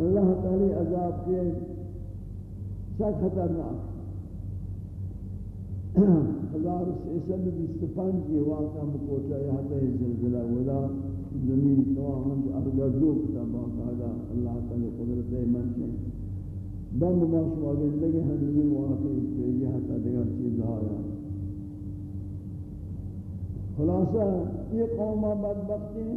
اللہ تعالی عذاب کے سخت خطرناک ہزار سیسد بیست پنج یہ واقعہ مکوچا یہاں تے زلزلہ ودا زمین تمام ارگر دو کتا باقاعدہ اللہ تعالی قدرت من سے بم ماشوا گندگی ہنوی واقعی پیجی حتی دیگر چیز آیا۔ خلاصہ یہ قوم بدبختی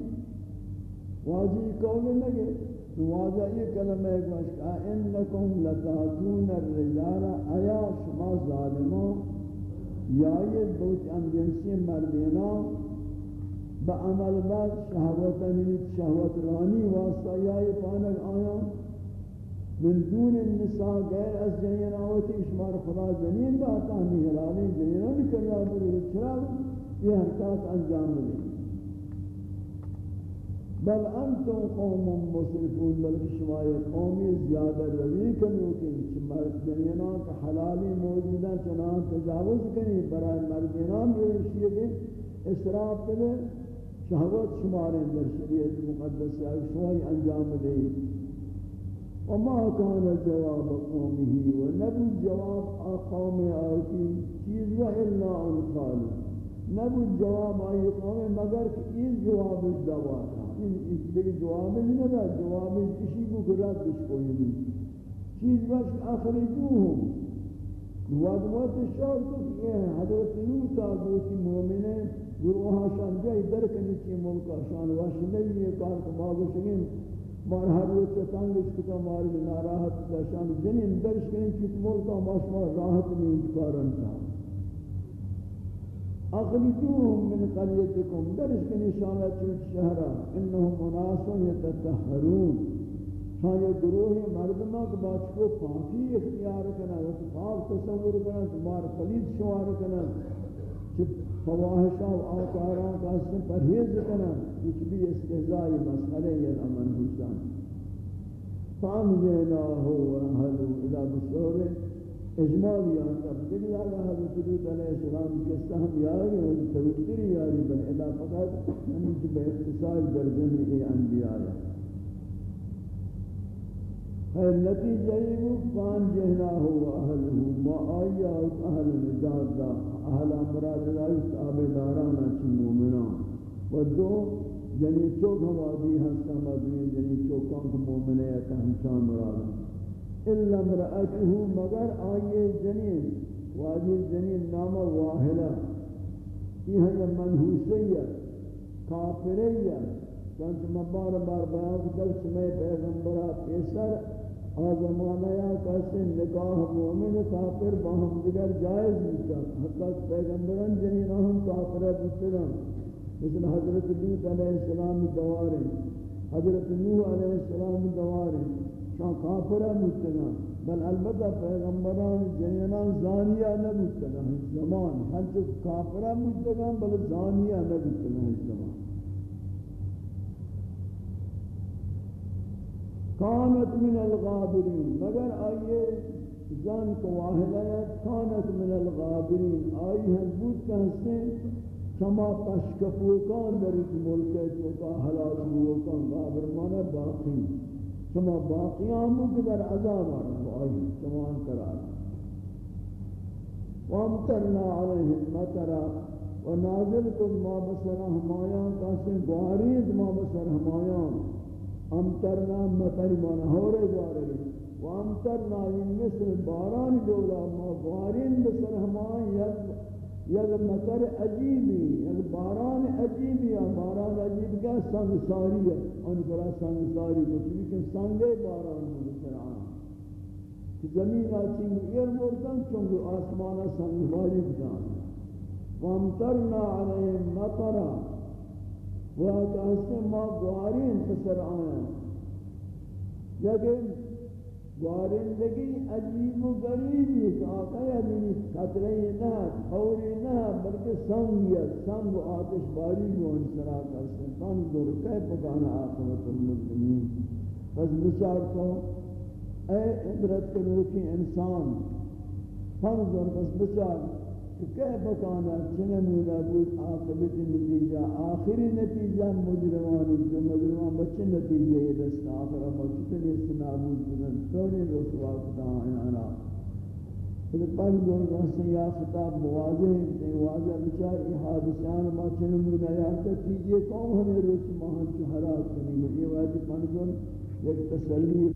واجی قول لگے تو واجہ یہ کلمہ ایک وشکا انکم لتاتون الرجال ایا شما ظالموں یا یہ بہت انجنسی مردینا، با عمل بعد شہوت نیت، شہوت رانی واسطہ یا یہ پانک آیا؟ من دون النساء غیر از جنیناوتی شمار خدا جنین باتا ہمیں حلالی جنینہ بھی کر رہا بلی چرا؟ یہ حرکات انجام دیں بل انتم قوم مسرفون بلکہ شما قومی زیادہ روی کنو کہ مرد جنینا کا حلالی موجودہ چنان تجاوز کنی، برای مردینان روشیے کہ اسراف کرے شہوت شمارے در شریعت مقدس ہے شما انجام دیں وما كان جواب قومه ونبي جواب قوم آتی. چیز و الا ان قالوا نبود جواب آئی قوم، مگر کہ اس جواب اس دعوا تھا اس دیکھ جواب نہیں نبا جواب کسی کو گرات کچھ کوئی نہیں چیز بس اخرجوہم وادمات شعر کو کہ حضرت نوح تا دوتی مومنے گروہاں شان جائی درکنی چی ملکا شان واشنے یہ کار کو باغو شگین مار ہر روز تانگش کتا ماری ناراحت شان جنین درش کنی چی ملکا ماشما راحت میں انتکارن تھا اخرجوهم من قريتكم. درس کے نشانہ چوت شہرہ انہم مناس یتطہرون شاید گروہ مردمہ کے بات کو پاکی اختیار کرنا وہ پاک تصور کرنا تمہار پلید شمار کرنا چپ فواہشہ و آکاران کا اس میں پرہیز کرنا کچھ بھی استہزائی مسئلے یہ امن حسان فام جینا فامجیناہو وحلو الى بسورے اجمال یا یعنی تب دل یا حضرت لوط علیہ السلام کے سہم یا اور توتر یا بل ادا فقط یعنی ہم کی بے اختصار درجن کے انبیاء ہے نتیجہ یہ فان جہنا ہو اہلہ ما آیا اہل نجات دا، اہل امراض دا اللہ تابداران چ مومنان۔ و دو یعنی چوک ہماری ہستا مدنی یعنی چوکان کو مومنے کا ہمشان مراد الا امرأته، مگر آئیے جنین واجی جنین نام واحدہ۔ یہ ہے منحوسیہ، کافریہ۔ چونچہ مبار بار بیان کر سمے پیغمبرہ، پیسر آزمانہ یا کسی نکاح مومن کافر باہم دیگر جائز نہیں حتی پیغمبران جنین ہم کافرہ بودتگاں مثل حضرت لوت علیہ السلام دوارے حضرت نوح علیہ السلام دوارے شان کافر مستنا بل البتہ پیغمبران جنیان زانیہ نبوتنا زمان. ہر جو کافر مستنا بل زانیہ نبوتنا زمان. کانت من الغابرین. مگر آئیے زان کو واحد ہے، کانت من الغابرین. آئی ہیں بود کہتے کما پشکفوکان در ایک ملک ہے جو کا حلال ہوکان غابر مانا باقی. شما باقیان مو کہ در عذاب آرہا آئی شما قرار وامترنا علیہم مطرا و نازل کن ما بسر ہمایان کاسن گوارید ما بسر ہمایان امترنا مطر مانا ہورے گوارے وامترنا این مثل باران جولا ما گوارین بسر ہمایان یک یک مطر عجیبی یک باران عجیبی یا باران عجیب کیا سنگساری ہے ان کرا سنگساری کو چلی کہ سنگے باران ہو سرعان کہ زمین آچی ایر مردن چونکہ آسمانا سنگساری بکان وامترنا علیہم مطرا. وہ کہتے ہیں ما گوارین پسر آیا لیکن وارندگی عجیب و غریبی کہ آقا یعنی خطرے نہ خوری نہ بلکہ سنگ یا سنگ و آتش باری کو انسرا کر ہیں کن دور کئی پکانا آقابت المسلمین. پس بچار کو اے عبرت کے روکی انسان فرض اور بس بچار کہ کہہ بکانا چنمونا بود آقابت نتیجہ آخری نتیجہ مجرمانی، جو مجرمان بچے نتیجہ یہ دست آخر اما کتنی استنابود بودن؟ سونے رسوا کتا آنا پھر پل دور رسن یا خطاب موازے ہیں کہ واضح بچار ای حادثان ما چنمونا یا تیجے کون ہمیں روچ ماہن چو حرات کنی یہ واجب پنزل ایک تسلی